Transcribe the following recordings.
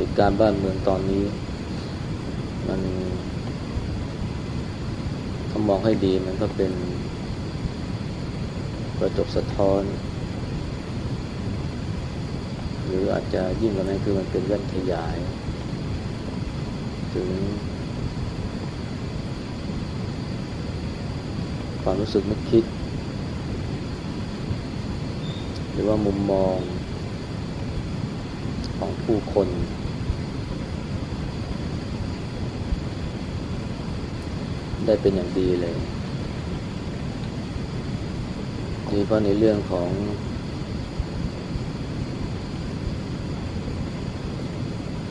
เหตุการณ์บ้านเมืองตอนนี้ มันถ้ามองให้ดีมันก็เป็นกระจกสะท้อน หรืออาจจะยิ่งกว่านั้นคือมันเป็นแว่นขยาย ถึง ความรู้สึกนึกคิด หรือว่ามุมมองของผู้คน ได้เป็นอย่างดีเลยนี่เพราะในเรื่องของ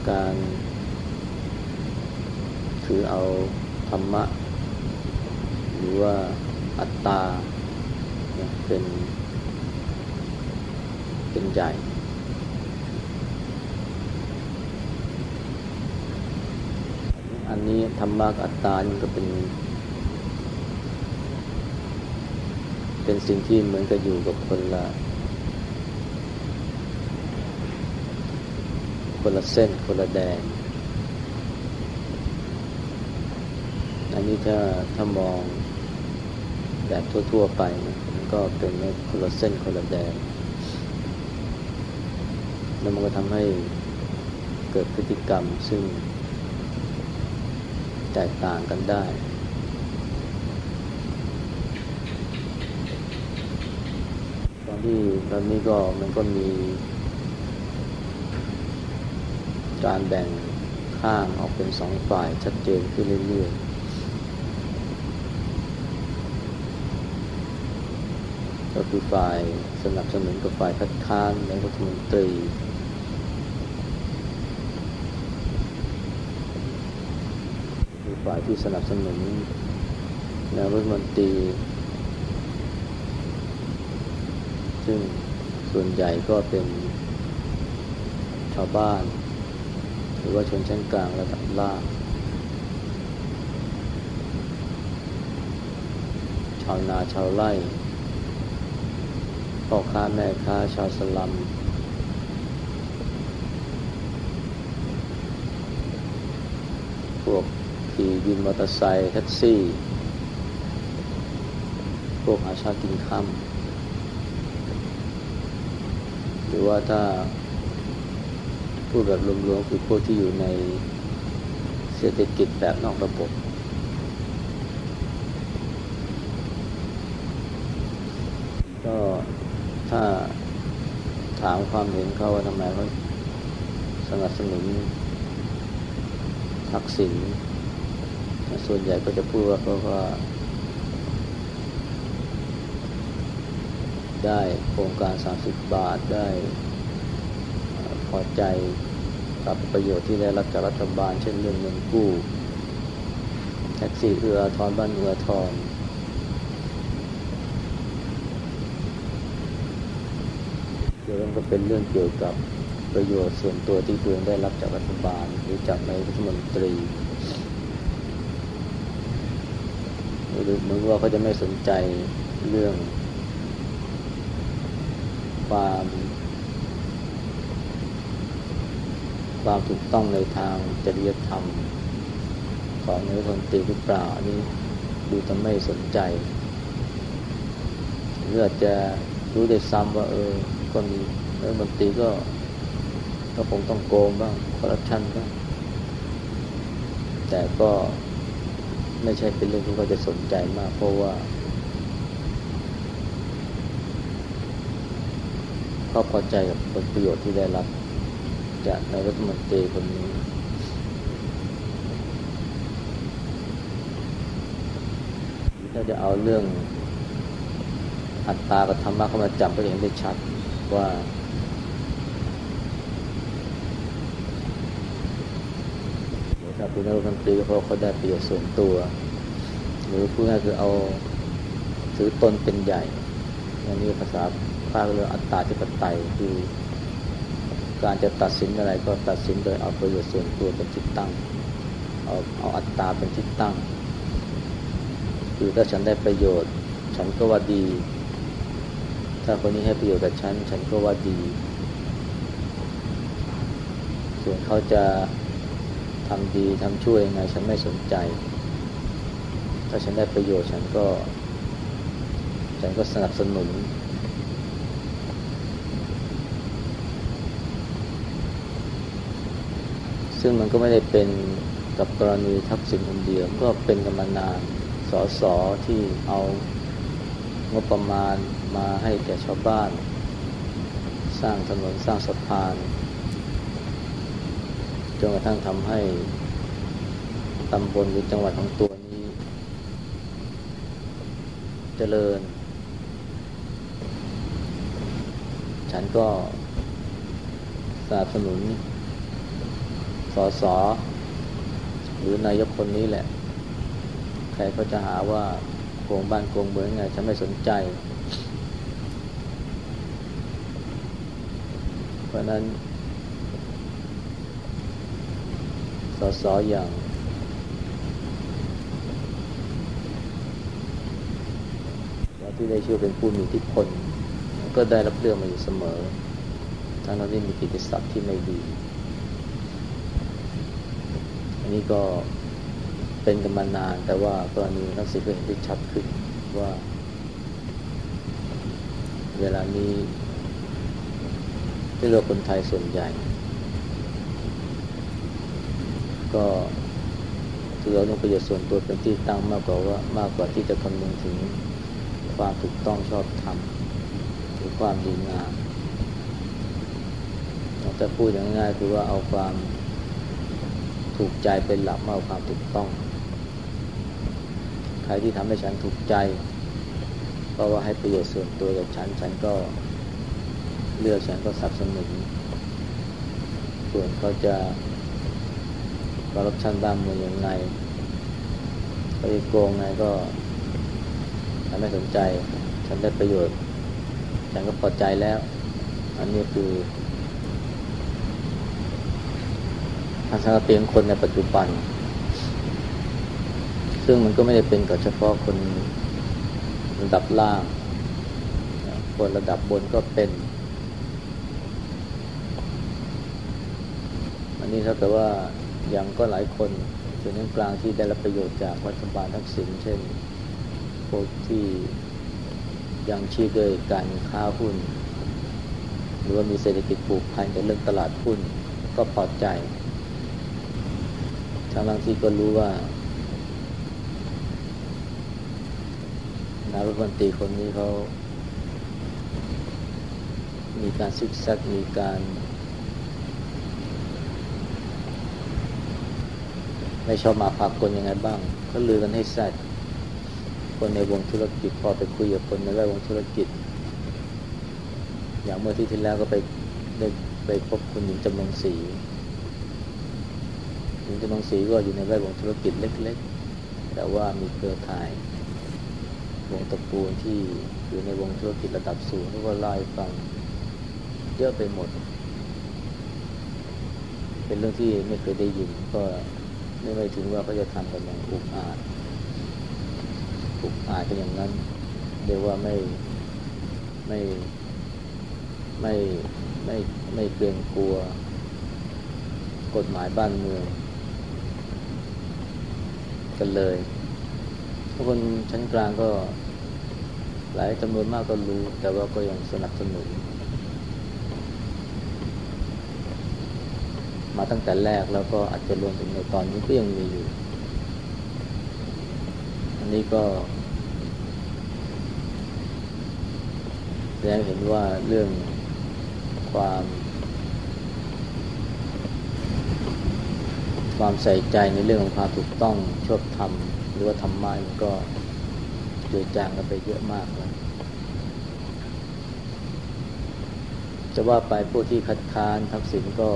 การถือเอาธรรมะ หรือว่าอัตตาเป็น เป็นใหญ่อันนี้ธรรมะอัตตานี่ก็เป็น เป็นสิ่งที่เหมือนกับอยู่กับคนละคนละเส้นคนละแดน อันนี้ถ้าถ้ามองแบบทั่ว ๆ ไปมันก็เป็นคนละเส้นคนละแดน แล้วมันก็ทำให้เกิดพฤติกรรมซึ่งแตกต่างกันได้ ที่ตอนนี้ก็มันก็มี การแบ่งข้างออกเป็นสองฝ่ายชัดเจนขึ้นเรื่อยๆ ก็คือฝ่ายสนับสนุนกับฝ่ายคัดค้านในรัฐมนตรีคือฝ่ายที่สนับสนุนนายรัฐมนตรี ซึ่งส่วนใหญ่ก็เป็นชาวบ้าน หรือว่าชนชั้นกลางระดับล่างชาวนาชาวไร่พ่อค้าแม่ค้าชาวสลัม พวกขี่วินมอเตอร์ไซค์แท็กซี่ พวกอาชากินค่ำ หรือว่าถ้าพูดแบบรวมๆคือพวกที่อยู่ในเศรษฐกิจแบบนอกระบบ ก็ถ้าถามความเห็นเขาว่าทำไมเขาสนับสนุนทักษิณส่วนใหญ่ก็จะพูดว่าเพราะว่า ได้โครงการ 30 บาทได้พอใจกับประโยชน์ที่ได้รับจากรัฐบาล เช่นเรื่องเงินกู้แท็กซี่เอือทอนบ้านเอือทอนเดี๋ยวมันก็เป็นเรื่องเกี่ยวกับประโยชน์ส่วนตัวที่ตัวเองได้รับจากรัฐบาลหรือจากนายรัฐมนตรีหรือเหมือนว่าเขาจะไม่สนใจเรื่อง ความ ความถูกต้องในทางจริยธรรม ของนายคนตรีหรือเปล่าอันนี้ดูจะไม่สนใจหรืออาจจะรู้ได้ซ้ำว่าเออก็มีนายมนตรีก็ก็คงต้องโกงบ้างคอร์รัปชันบ้างแต่ก็ไม่ใช่เป็นเรื่องที่เขาจะสนใจมากเพราะว่า เขาพอใจกับผลประโยชน์ที่ได้รับ จากนายรัฐมนตรีคนนี้ ถ้าจะเอาเรื่องอัตตากับธรรมะเข้ามาจับก็จะเห็นได้ชัดว่า ถ้าเป็นนายรัฐมนตรีก็เพราะเขาได้ประโยชน์ส่วนตัว หรือพูดง่ายคือเอาถือตนเป็นใหญ่อันนี้ภาษาาเรื่องอัตตาธิปไตยคือการจะตัดสินอะไรก็ตัดสินโดยเอาประโยชน์ส่วนตัวเป็นที่ตั้ง เอาเอาอัตตาเป็นที่ตั้ง คือถ้าฉันได้ประโยชน์ ฉันก็ว่าดี ถ้าคนนี้ให้ประโยชน์กับฉัน ฉันก็ว่าดีสส่วนเขาจะทำดีทำช่วยยังไงฉันไม่สนใจ ถ้าฉันได้ประโยชน์ฉันก็ ฉันก็สนับสนุน ซึ่งมันก็ไม่ได้เป็นกับกรณีทักษิณคนเดียวก็เป็นกันมานานสอสอที่เอางบประมาณมาให้แก่ชาวบ้าน สร้างถนนสร้างสะพานจนกระทั่งทำให้ตำบลหรือจังหวัดของตัวนี้ เจริญ ฉันก็สนับสนุน สอสอหรือนายกคนนี้แหละ ใครก็จะหาว่าโกงบ้านโกงเมืองไงฉันไม่สนใจ เพราะนั้นสสอย่างที่ได้ชื่อเป็นผู้มีอิทธิพลก็ได้รับเลือกมาอยู่เสมอ ทั้งที่มีกิจศัพท์ที่ไม่ดี อันนี้ก็เป็นกันมานาน แต่ว่ากรณีนักศิลป์ก็เห็นได้ชัดขึ้นว่า เวลานี้ที่เราคนไทยส่วนใหญ่ ก็ถือเอาประโยชน์ส่วนตัวเป็นที่ตั้งมากกว่าว่ามากกว่าที่จะคำนึงถึงความถูกต้องชอบธรรมหรือความดีงามจะพูดอย่างง่ายคือว่าเอาความ ถูกใจเป็นหลักมากกว่าความถูกต้อง ใครที่ทำให้ฉันถูกใจ เพราะว่าให้ประโยชน์ส่วนตัวกับฉัน ฉันก็เลือกฉันก็สนับสนุนส่วนเขาจะคอร์รัปชันบ้านเมืองยังไงไปโกงไงก็ฉันไม่สนใจ ฉันได้ประโยชน์ ฉันก็พอใจแล้ว อันนี้คือ ทัศนคติของคนในปัจจุบัน ซึ่งมันก็ไม่ได้เป็นกับเฉพาะคนระดับล่าง คนระดับบนก็เป็น อันนี้เท่ากับว่ายังก็หลายคนส่วนนกลางที่ได้รับประโยชน์จากรัฐบาลทักษิณเช่นพวกที่ยังชีพด้วยการค้าหุ้น หรือว่ามีเศรษฐกิจผูกพันกับเรื่องตลาดหุ้นก็พอใจ ทั้งทั้งที่ก็รู้ว่านายรัฐมนตรีคนนี้เขา มีการซึกซักมีการ ไม่ชอบมาพากลยังไงบ้างเขาลือกันให้แซดคนในวงธุรกิจพอไปคุยกับคนในแวดวงธุรกิจ อย่างเมื่อที่ที่แล้วก็ไปได้ไปพบคุณหญิงจำลองศรี หญิงจำลองศรีก็อยู่ในแวดวงธุรกิจเล็กๆ แต่ว่ามีเครือข่ายวงตระกูลที่อยู่ในวงธุรกิจระดับสูงที่ก็ไล่ฟังเยอะไปหมด เป็นเรื่องที่ไม่เคยได้ยิน ก็ไม่ไม่ถึงว่าเขาจะทำกันอย่างอุกอาจอุกอาจกันอย่างนั้นเรียกว่าไม่ไม่ไม่ไม่ไม่เกรงกลัว กฎหมายบ้านเมือง กันเลยคนชั้นกลางก็หลายจำนวนมากก็รู้ แต่ว่าก็ยังสนับสนุน มาตั้งแต่แรกแล้วก็อาจจะรวมถึงในตอนนี้ก็ยังมีอยู่ อันนี้ก็แสดงเห็นว่าเรื่องความ ความใส่ใจในเรื่องของความถูกต้องชอบทำหรือว่าทำไม่มันก็เจือจางกันไปเยอะมากแล้วจะว่าไปผู้ที่คัดค้านทักษิณก็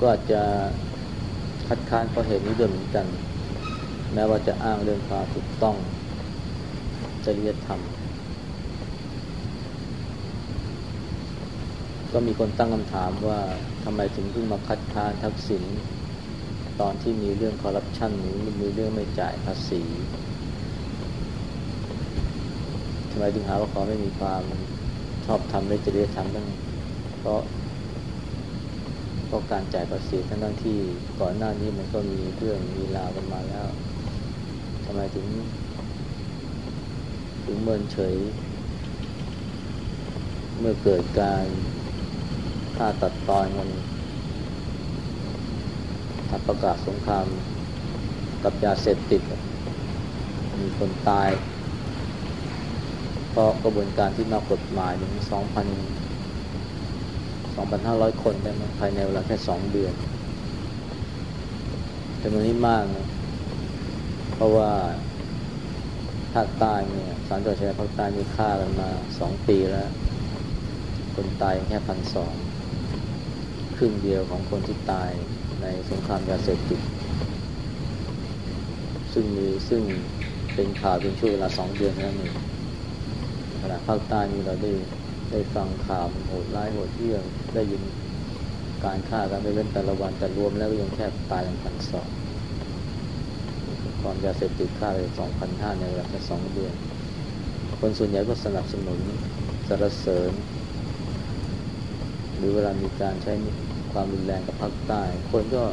ก็อาจจะคัดค้านเพราะเหตุนี้ด้วยเหมือนกัน แม้ว่าจะอ้างเรื่องความถูกต้องจริยธรรม ก็มีคนตั้งคำถามว่าทำไมถึงเพิ่งมาคัดค้านทักษิณตอนที่มีเรื่องคอร์รัปชันหรือมีเรื่องไม่จ่ายภาษีทำไมถึงหาว่าเขาไม่มีความชอบทำในจริยธรรมบ้งเพราะเพราะการจ่ายภาษีทั้งนั้นที่ก่อนหน้านี้มันก็มีเรื่องมีราวกันมาแล้วทำไมถึง ถึงเมินเฉย เมื่อเกิดการ ฆ่าตัดตอนกันถ้าประกาศสงครามกับยาเสพติด มีคนตาย เพราะกระบวนการที่นอกกฎหมายถึงสองพัน2,500 คนได้ไหมภายในเวลาแค่สองเดือนจำนวนนี้มากนะเพราะว่าภาคใต้เนี่ยสารจังหวัดชายแดนภาคใต้มีฆ่ากันมาสองปีแล้ว คนตายแค่พันสอง รึ่งเดียวของคนที่ตายในสงครามยาเสพติด ซึ่งมีซึ่งเป็นข่าวเป็นช่วงเวลาสองเดือนนั่นเองขณะภาคใต้มีเราได้ได้ฟังข่าวโหดร้ายโหดเหี้ยมได้ยินการฆ่ากันไม่เว้นแต่ละวันแต่รวมแล้วก็ยังแค่ตายกันพันสองความยาเสพติดฆ่าไปสองพันห้าในเวลาแค่สองเดือน คนส่วนใหญ่ก็สนับสนุนสรรเสริญ หรือเวลามีการใช้ ความรุนแรงกับภาคใต้ คนก็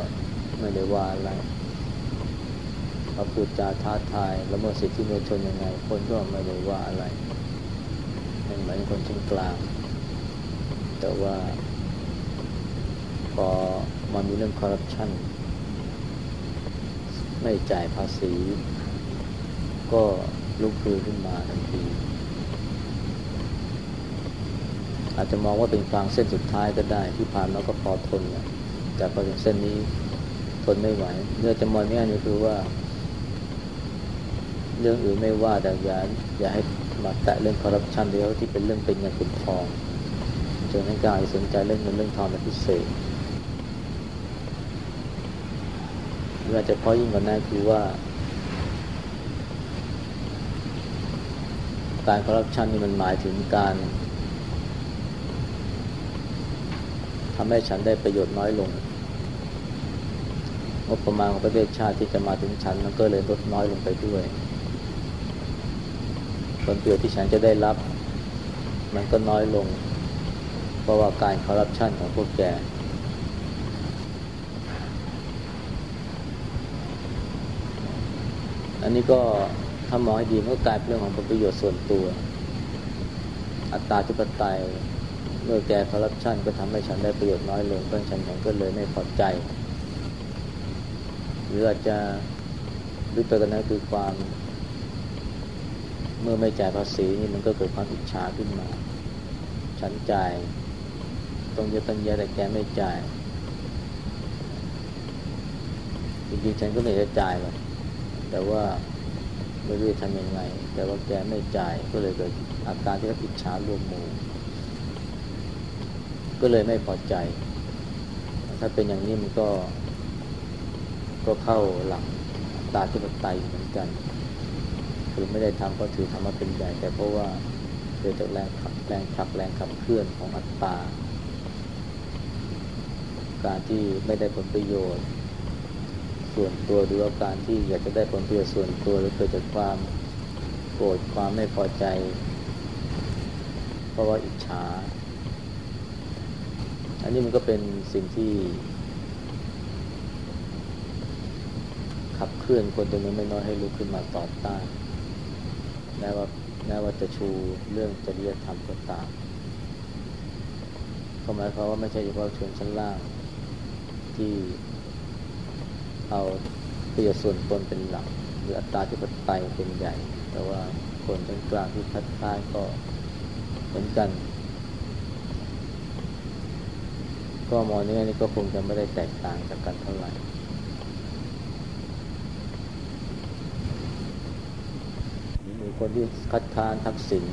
ไม่ได้ว่าอะไรเขาพูดจาท้าทายแล้วเมื่อสิทธิมนุษยชนยังไง คนก็ไม่ได้ว่าอะไรไม่เหมือนคนชั้นกลาง แต่ว่า พอมามีเรื่องคอร์รัปชันไม่จ่ายภาษี ก็ลุกคือขึ้นมาทันที อาจจะมองว่าเป็นกลางเส้นสุดท้ายก็ได้ ที่ผ่านมาก็พอทนนะแต่พอถึงเส้นนี้ทนไม่ไหวเรื่องจะมองเนี่ยนี่คือว่า เรื่องอื่นไม่ว่าแต่อย่าอย่าให้มาแตะเรื่องคอร์รัปชันเดียวที่เป็นเรื่องเป็นเงินเป็นทองจนให้กายสนใจเรื่องเงินเรื่องทองเป็นพิเศษหรืออจะเพราะยิ่งกว่านั้นคือว่า การคอร์รัปชันนี่มันหมายถึงการ ทำให้ฉันได้ประโยชน์น้อยลงงบประมาณของประเทศชาติที่จะมาถึงฉันมันก็เลยลดน้อยลงไปด้วย ผลประโยชน์ที่ฉันจะได้รับ มันก็น้อยลง เพราะว่าการคอร์รัปชันของพวกแกอันนี้ก็ถ้ามองให้ดีมันก็กลายเป็นเรื่องของผลประโยชน์ส่วนตัว อัตราธิปไตย มื่อแกคอร์รัปชันก็ทำให้ฉันได้ประโยชน์น้อยลงเพราะฉันก็เลยไม่พอใจ หรืออาจจะลึกไปกันนั้นคือความเมื่อไม่จ่ายภาษีนี่มันก็เกิดความอิจฉาขึ้นมา ฉันจ่ายต้องเยอะตั้งแยอะแต่แกไม่จ่าย จริงๆฉันก็ไม่ได้จ่ายหรอก แต่ว่าไม่รู้จะทำยังไง แต่ว่าแกไม่จ่ายก็เลยเกิดอาการที่อิจฉารวมหมู่ ก็เลยไม่พอใจ ถ้าเป็นอย่างนี้มันก็ ก็เข้าหลักตาที่ปไตยเหมือนกัน คือไม่ได้ทำเพราะถือธรรมะเป็นใหญ่แต่เพราะว่าเกิดจากแรงขับแรงผลักแรงขับเคลื่อนของอัตตา การที่ไม่ได้ผลประโยชน์ ส่วนตัวหรือว่าการที่อยากจะได้ผลประโยชน์ส่วนตัวหรือเกิดจากความโกรธความไม่พอใจ เพราะว่าอิจฉา นนี้มันก็เป็นสิ่งที่ ขับเคลื่อนคนจำนวนไม่น้อยให้ลุกขึ้นมาต่อต้านแม้ว่าแม้ว่าจะชูเรื่องจริยธรรมก็ตามก็หมายความว่าไม่ใช่เฉพาะชนชั้นล่าง ที่เอาประโยชน์ส่วนตนเป็นหลัก หรืออัตราที่ปไตยเป็นใหญ่ แต่ว่าคนชั้นกลางที่คัดค้านก็เหมือนกัน ก็มองนี้นี่ก็คงจะไม่ได้แตกต่างจากกันเท่าไหร่คนที่คัดค้านทักษิณ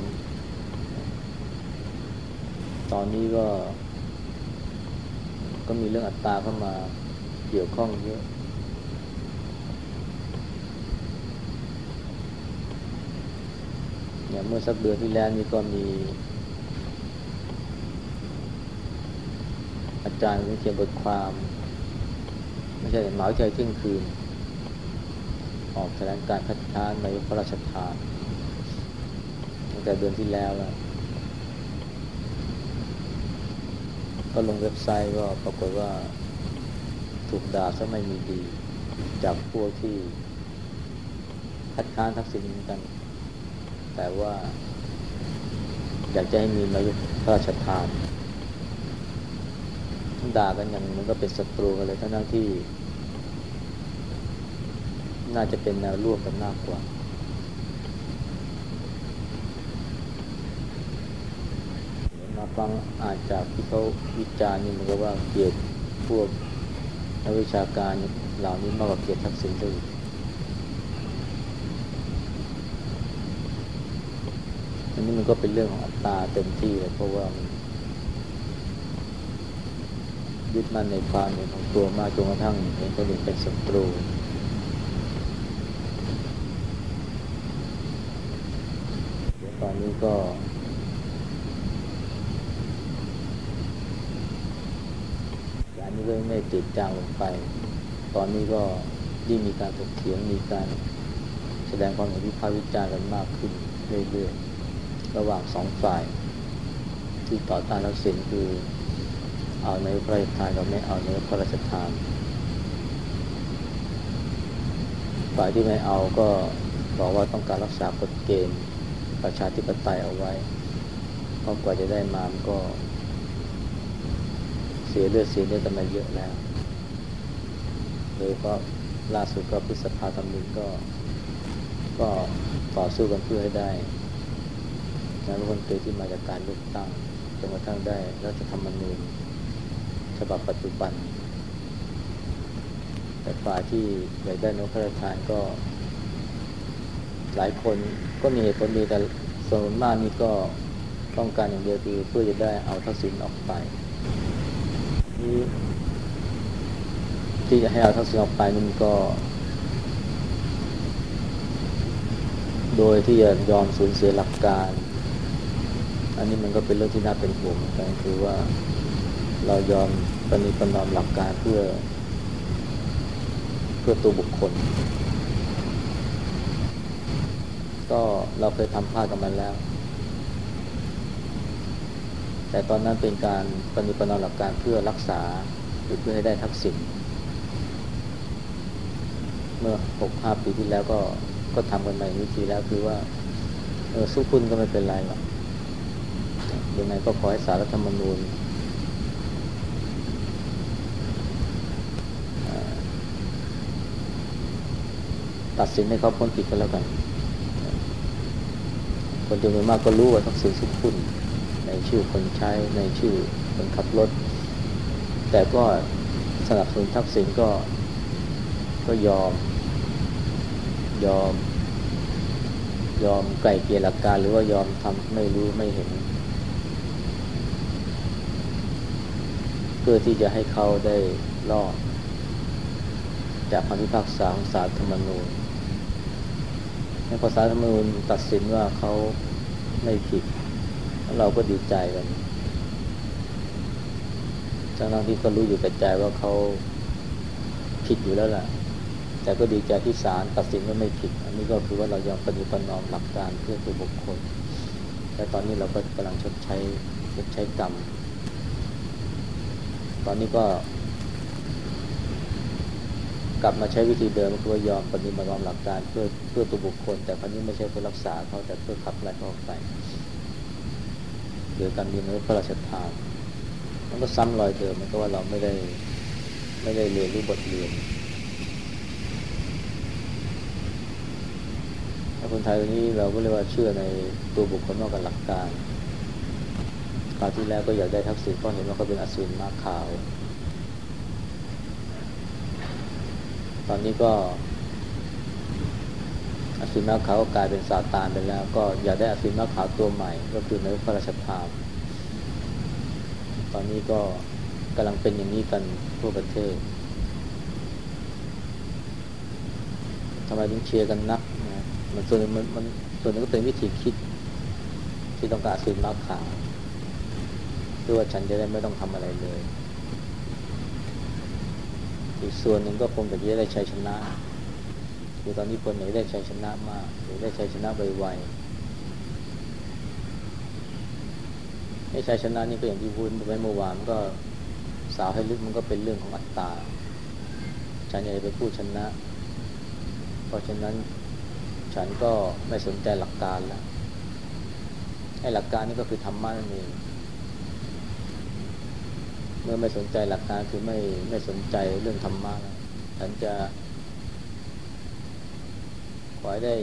ตอนนี้ก็ ก็มีเรื่องอัตราเข้ามาเกี่ยวข้องเยอะอย่างเมื่อสักเดือนที่แล้วนี่ก็มี อา จารย์เขียนบทความ ไม่ใช่หมายใจเที่ยงคืน ออกแถลงการคัดค้านในพระราชทานตั้งแต่เดือนที่แล้วแล้วก็ลงเว็บไซต์ก็ปรากฏว่าถูกด่าซะไม่มีดี จากพวกที่คัดค้านทักษิณเหมือนกัน แต่ว่า อยากจะให้มีนายกพระราชทาน ด่ากันอย่างมันก็เป็นศัตรูกันเลยทั้งที่ น่าจะเป็นแนวร่วมกันมากกว่า มาฟังอาจจากที่เขาวิจารณ์นี่มันก็ว่าเกลียดพวกนักวิชาการเหล่านี้มากกว่าเกลียดทักษิณด้วยอันนี้มันก็เป็นเรื่องของอัตตาเต็มที่เลยเพราะว่ามัน ยึดมั่นในความเห็นของตัวมากจนกระทั่งเห็นคนอื่นเป็นศัตรูตอนนี้ก็อันนี้ก็ไม่ติดจางลงไป ตอนนี้ก็ยิ่งมีการถกเถียงมีการแสดงความเห็นวิพากษ์วิจารณ์กันมากขึ้นเรื่อยๆระหว่างสองฝ่าย ที่ต่อต้านทักษิณคือ เอาในพระราชทานกับไม่เอาในพระราชทาน ฝ่ายที่ไม่เอาก็บอกว่าต้องการรักษากฎเกณฑ์ประชาธิปไตยเอาไว้เพราะกว่าจะได้มามันก็ เสียเลือดเสียเนื้อกันมาเยอะแล้วโดยก็ล่าสุดก็พฤษภาธมินก็ ก็ต่อสู้กันเพื่อให้ได้นายรัฐมนตรีที่มาจากการเลือกตั้งจนกระทั่งได้รัฐธรรมนูญ ฉบับปัจจุบัน แต่ฝ่ายที่อยากได้นกพระราชทานก็ หลายคนก็มีเหตุผลดีแต่ส่วนมากนี่ก็ต้องการอย่างเดียวคือเพื่อจะได้เอาทักษิณออกไปนี่ที่จะให้เอาทักษิณออกไปนี่มันก็ โดยที่จะยอมสูญเสียหลักการ อันนี้มันก็เป็นเรื่องที่น่าเป็นห่วงเหมือนกันคือว่าเรายอม ปณิปนอมหลักการเพื่อ เพื่อตัวบุคคล ก็เราเคยทำพลาดกันมาแล้ว แต่ตอนนั้นเป็นการปณิปนอมหลักการเพื่อรักษาหรือเพื่อให้ได้ทักษิณเมื่อหกห้าปีที่แล้วก็ก็ทำกันใหม่วิธีแล้วคือว่าเออสู้คุณก็ไม่เป็นไรหรอกยังไงก็ขอให้สารรัฐธรรมนูญ ตัดสินให้เขาพ้นผิดกันแล้วกัน คนจำนวนมากก็รู้ว่าทักษิณสุขคุณในชื่อคนใช้ในชื่อคนขับรถ แต่ก็สนับสนุนทักษิณก็ก็ยอม ยอม ยอมไกลเกลี่ยหลักการหรือว่ายอมทำไม่รู้ไม่เห็น เพื่อที่จะให้เขาได้รอดจากคำพิพากษาของศาลธรรมนูญ ในภาษาธรรมนูญตัดสินว่าเขาไม่ผิด เราก็ดีใจกันทั้งที่ก็รู้อยู่แต่ใจว่าเขาผิดอยู่แล้วล่ะ แต่ก็ดีใจที่ศาลตัดสินว่าไม่ผิด อันนี้ก็คือว่าเรายอมปฏิบัตินอมหลักการเพื่อตัวบุคคลแต่ตอนนี้เราก็กำลังชดใช้ชดใช้กรรม ตอนนี้ก็ กลับมาใช้วิธีเดิมคือว่ายอมปฏิบัติตามหลักการเพื่อเพื่อตัวบุคคล แต่ครั้นี้ไม่ใช่เพื่อรักษาเขาแต่เพื่อขับไล่เขาออกไปโดยการมีนพระราชทานมันก็ซ้ำรอยเดิมมันก็ว่าเราไม่ได้ไม่ได้เรียนรู้บทเรียนถ้าคนไทยวันนี้เราก็เรียกว่าเชื่อในตัวบุคคลมากกว่าหลักการคราวที่แล้วก็อยากได้ทักษิณเพราะเห็นว่าเขาเป็นอสูรมาขาว ตอนนี้ก็อสุนัขขาวกลายเป็นซาตานไปแล้ว ก็อยากได้อสุนัขขาวตัวใหม่ ก็คือในพระราชทานตอนนี้ก็กำลังเป็นอย่างนี้กันทั่วประเทศทำไมถึงเชียร์กันนักนะมันส่วนมันมันส่วนนึงก็เป็นวิธีคิด ที่ต้องการอสุนัขขาวเพื่อว่าฉันจะได้ไม่ต้องทำอะไรเลย อีกส่วนหนึ่งก็คงจะได้ชัยชนะ คือตอนนี้คนไหนได้ชัยชนะมากหรือได้ชัยชนะไวๆให้ชัยชนะนี่ก็อย่างที่พูดไว้เมื่อวานก็สาวให้ลึกมันก็เป็นเรื่องของอัตตาฉันอยากไปพูดชนะ เพราะฉะนั้นฉันก็ไม่สนใจหลักการแล้วไอ้หลักการนี่ก็คือธรรมะนั่นเอง มื่อไม่สนใจหลักการคือไม่ไม่สนใจเรื่องธรรมะแล้วฉันจะขอให้ได้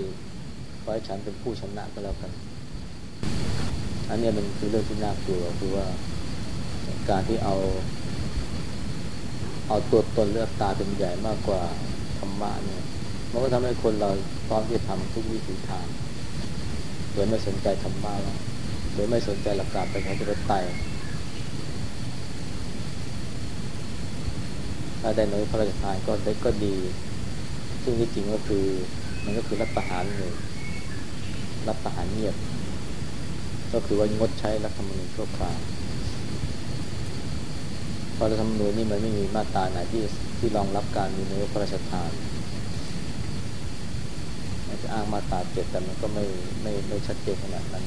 ขอให้ฉันเป็นผู้ชนะก็แล้วกัน อันนี้มันคือเรื่องที่น่ากลัวคือว่าการที่เอา เอาตัวตนเลือกตาเป็นใหญ่มากกว่าธรรมะเนี่ยมันก็ทำให้คนเราพร้อมที่จะทำทุกวิถีทางโดยไม่สนใจธรรมะแล้วโดยไม่สนใจหลักการเประชาธิปไตย ถ้าได้น้อยพระราชทานก็ได้ก็ดี ซึ่งที่จริงก็คือมันก็คือรัฐประหารเลยรัฐประหารเงียบ ก็คือว่างดใช้รัฐธรรมนูญชั่วคราวพอรัฐธรรมนูญนี่มันไม่มีมาตราไหนที่ที่รองรับการมีนายกพระราชทานจะอ้างมาตราเจ็ดแต่มันก็ไม่ไม่ไม่ชัดเจนขนาดนั้น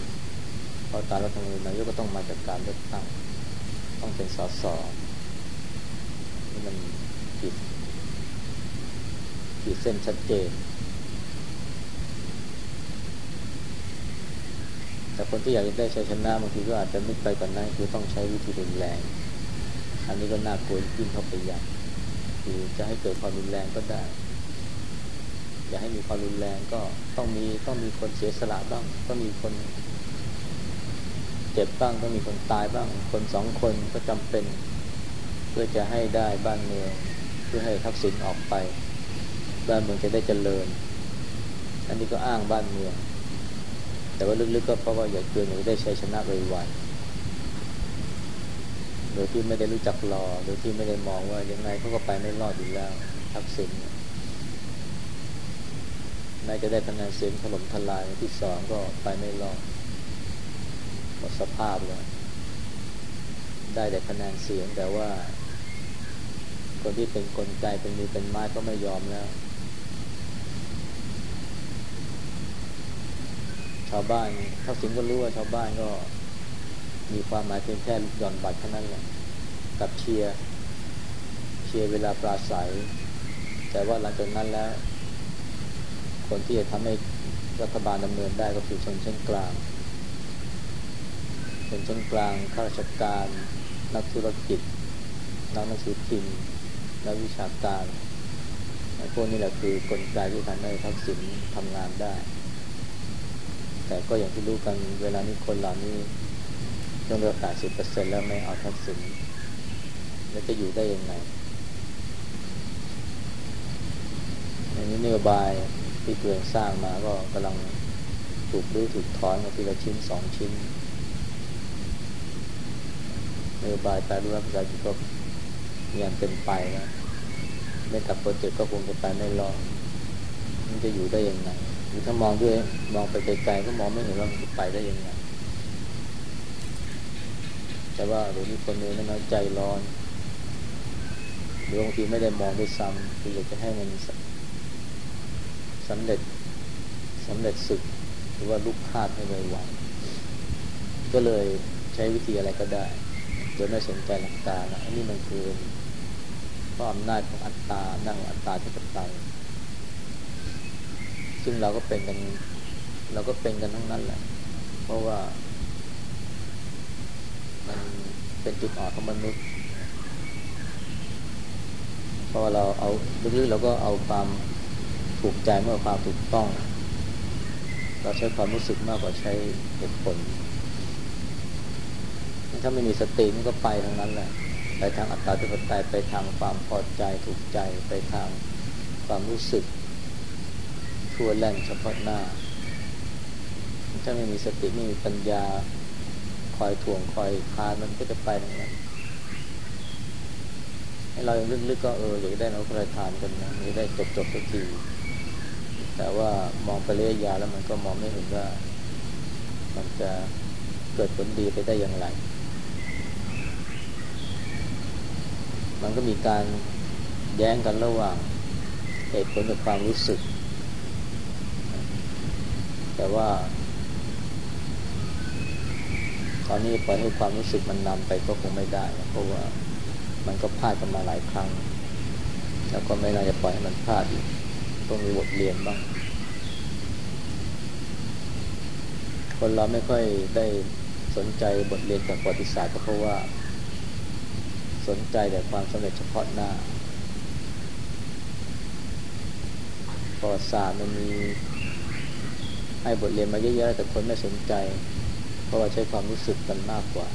เพราะตามรัฐธรรมนูญนายกก็ต้องมาจากการเลือกตั้ง ต้องเป็นสสมัน ผิดผิดเส้นชัดเจน แต่คนที่อยากจะได้ชัยชนะบางทีก็อาจจะนึกไปกว่านั้นคือต้องใช้วิธีรุนแรง อันนี้ก็น่ากลัวยิ่งเข้าไปใหญ่คือจะให้เกิดความรุนแรงก็ได้ อย่าให้มีความรุนแรงก็ต้องมีต้องมีคนเสียสละบ้าง ต้องมีคนเจ็บบ้างต้องมีคนตายบ้าง คนสองคนก็จำเป็น เพื่อจะให้ได้บ้านเมือง เพื่อให้ทักษิณออกไป บ้านเมืองจะได้เจริญ อันนี้ก็อ้างบ้านเมือง แต่ว่าลึกๆก็เพราะว่าอยากเกินหรือได้ใช้ชนะไวๆโดยที่ไม่ได้รู้จักรอโดยที่ไม่ได้มองว่ายังไงเขาก็ไปไม่รอดอยู่แล้วทักษิณนายจะได้คะแนนเสียงถล่มทลายที่สองก็ไปไม่รอดหมดสภาพแล้วได้แต่คะแนนเสียงแต่ว่า คนที่เป็นกลไกเป็นมือเป็นไม้ก็ไม่ยอมแล้ว ชาวบ้านทักษิณก็รู้ว่าชาวบ้านก็ มีความหมายเพียงแค่หย่อนบัตรแค่นั้นแหละกับเชียร์เชียร์เวลาปราศัย แต่ว่าหลังจากนั้นแล้ว คนที่จะทำให้รัฐบาลดำเนินได้ก็คือชนชั้นกลางชนชั้นกลางข้าราชการ นักธุรกิจนักหนังสือพิมพ์ นักวิชาการพวกนี้แหละคือกลไกที่ทำให้ทักษิณทำงานได้ แต่ก็อย่างที่รู้กันเวลานี้คนเหล่านี้ต้องเลือก80เปอร์เซ็นแล้วไม่เอาทักษิณแล้วจะอยู่ได้ยังไงอันนี้นโยบายที่ตัวเองสร้างมาก็กำลังถูกรื้อถูกถอนมาทีละชิ้นสองชิ้นนโยบายแปลรูปภาษาอังกฤษก็ยังเป็นไปนะ ไม่ตัดโปรเจกต์ก็คงจะไปไม่รอดมันจะอยู่ได้ยังไงหรือถ้ามองด้วยมองไปไกลๆก็มองไม่เห็นว่ามันจะไปได้ยังไงแต่ว่าหรือมีคนนึงนั้นใจร้อนหรือบางทีไม่ได้มองด้วยซ้ำคืออยากจะให้มันสำเร็จสำเร็จสึกหรือว่าลุกคาดให้ไวๆก็เลยใช้วิธีอะไรก็ได้โดยไม่สนใจหลักการอันนี้มันคือ เพราะอำนาจของอัตตานั่งอัตตาที่ปไตยซึ่งเราก็เป็นกันเราก็เป็นกันทั้งนั้นแหละ เพราะว่า มันเป็นจุดอ่อนของมนุษย์เพราะเราเอาลึกๆเราก็เอาความถูกใจเมื่อความถูกต้อง เราใช้ความรู้สึกมากกว่าใช้เหตุผล ถ้าไม่มีสติมันก็ไปทางนั้นแหละ ไปทางอัตตาธิปไตยไปทางความพอใจถูกใจไปทางความรู้สึกทั่วแล่นเฉพาะหน้า ถ้าไม่มีสติไม่มีปัญญาคอยถ่วงคอยพามันก็จะไปทางนั้นให้เรายังลึกๆก็เอออยากได้นพระทานกันนะมีได้จบจบสักทีแต่ว่ามองไปเรื่อยยาแล้วมันก็มองไม่เห็นว่า มันจะเกิดผลดีไปได้อย่างไร มันก็มีการแย้งกันระหว่างเหตุผลกับความรู้สึก แต่ว่า ตอนนี้ปล่อยให้ความรู้สึกมันนำไปก็คงไม่ได้ เพราะว่ามันก็พลาดกันมาหลายครั้ง แล้วก็ไม่น่าจะปล่อยให้มันพลาดอีกต้องมีบทเรียนบ้าง คนเราไม่ค่อยได้สนใจบทเรียนจากประวัติศาสตร์ก็เพราะว่า สนใจแต่ความสำเร็จเฉพาะหน้าประวัติศาสตร์มันมีให้บทเรียนมาเยอะๆแต่คนไม่สนใจ เพราะว่าใช้ความรู้สึกกันมากกว่า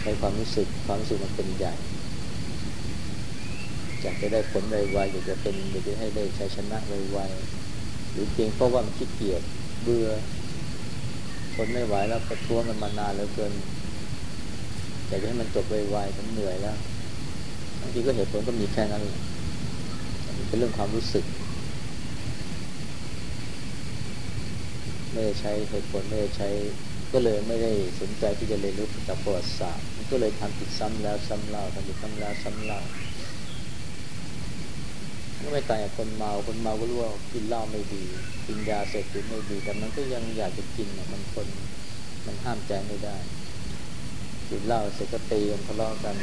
ใช้ความรู้สึกความรู้สึกมันเป็นใหญ่อยากจะได้ผลไวๆอยากจะเป็นอยากจะให้ได้ชัยชนะไวๆหรือเพียงเพราะว่ามันขี้เกียจเบื่อทนไม่ไหวแล้วประท้วงกันมานานแล้วเกิน อยากจะให้มันจบไวๆมันเหนื่อยแล้วบางทีก็เหตุผลก็มีแค่นั้นเป็นเรื่องความรู้สึก ไม่ได้ใช้เหตุผลไม่ได้ใช้ ก็เลยไม่ได้สนใจที่จะเรียนรู้จากประวัติศาสตร์มันก็เลยทำผิดซ้ำแล้วซ้ำเล่าทำผิดซ้ำแล้วซ้ำเล่าก็ไม่ต่างจากคนเมาคนเมาก็รู้ว่ากินเหล้าไม่ดีกินยาเสพติดไม่ดีแต่มันก็ยังอยากจะกินอะมันคนมันห้ามใจไม่ได้ กินเหล้าเสร็จก็ตีกันทะเลาะกัน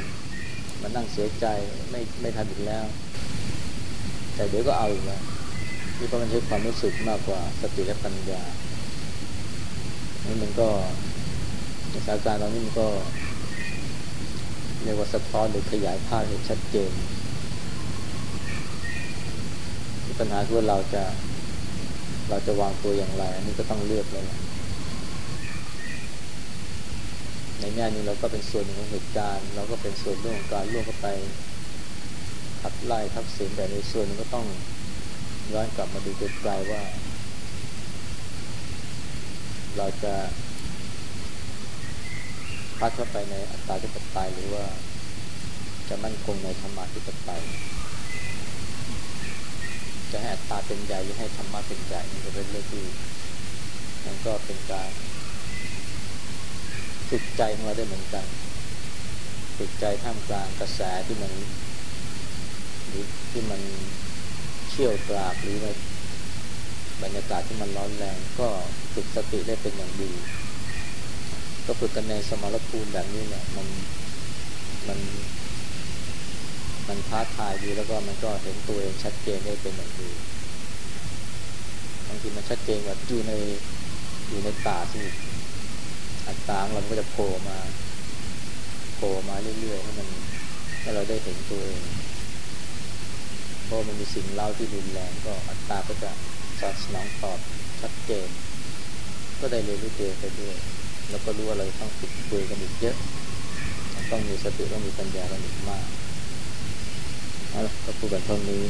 มันนั่งเสียใจไม่ไม่ทำอีกแล้ว แต่เดี๋ยวก็เอาอีกแล้วนี่ก็มันใช้ความรู้สึกมากกว่าสติและปัญญานี่มันก็สถานการณ์ตอนนี้มันก็เรียกว่าสะท้อนหรือขยายภาพให้ชัดเจนปัญหาคือเราจะเราจะวางตัวอย่างไร อันนี้ก็ต้องเลือกแล้วนะใน แง่นี้เราก็เป็นส่วนหนึ่งของเหตุการณ์ เราก็เป็นส่วนเรื่องของการล่วงเข้าไปขับไล่ทับสินแต่ในส่วนนึงก็ต้องย้อนกลับมาดูไกลๆว่า เราจะพัดเข้าไปในอัตตาธิปไตยหรือว่าจะมั่นคงในธรรมะธิปไตยจะให้อัตตาเป็นใหญ่หรือให้ธรรมะเป็นใหญ่นี่ก็เป็นเรื่องที่มันก็เป็นการ ฝึกใจของเราได้เหมือนกัน ฝึกใจท่ามกลางกระแสที่มันหรือที่มันเชี่ยวกราบหรือว่าบรรยากาศที่มันร้อนแรงก็ฝึกสติได้เป็นอย่างดี ก็ฝึกกันในสมรภูมิแบบนี้เนี่ยมันมันมันท้าทายดีแล้วก็มันก็เห็นตัวเองชัดเจนได้เป็นอย่างดีบางทีมันชัดเจนแบบอยู่ในอยู่ในตาสิ อัตตาเราก็จะโผล่มาโผล่มาเรื่อยๆให้มันให้เราได้เห็นตัวเองเพราะมันมีสิ่งเล่าที่รุนแรงก็อัตตาก็จะสอดสนองตอบชัดเจน ก็ได้เรียนรู้ตัวไปด้วย แล้วก็รู้ว่าเราต้องฝึกคุยกันอีกเยอะ ต้องมีสติต้องมีปัญญากันอีกมากเอาละก็พูดกันเท่านี้